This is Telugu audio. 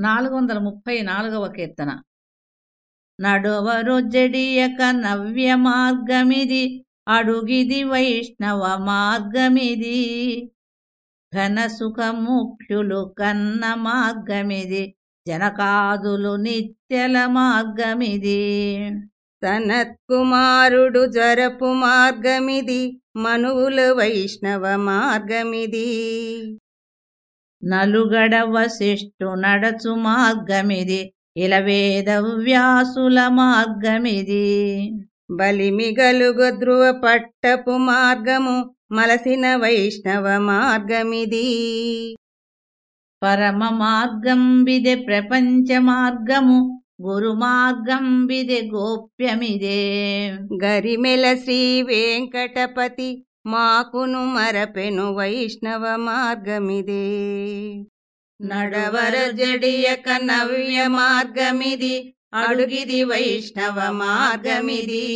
నాలుగు వందల ముప్పై నాలుగవ కీర్తన. నడువరు జడియక నవ్య మార్గమిది అడుగిది వైష్ణవ మార్గమిది. ఘన సుఖ ముఖ్యులు కన్న మార్గమిది జనకాదులు నిత్యల మార్గమిది. సనత్కుమారుడు జరపు మార్గమిది మనువుల వైష్ణవ మార్గమిది. నలుగడ వశిష్ఠు నడచు మార్గమిది ఇలవేద వ్యాసుల మార్గమిది. బలిమిగలుగు ధ్రువ పట్టపు మార్గము మలసిన వైష్ణవ మార్గమిది. పరమ మార్గం విదే ప్రపంచ మార్గము గురు మార్గం విదే గోప్యమిదే. గరిమెల శ్రీ వెంకటపతి మాకును మరపెను వైష్ణవ మార్గమిదే. నడవర జడియక నవ్య మార్గమిది అడుగిది వైష్ణవ మార్గమిది.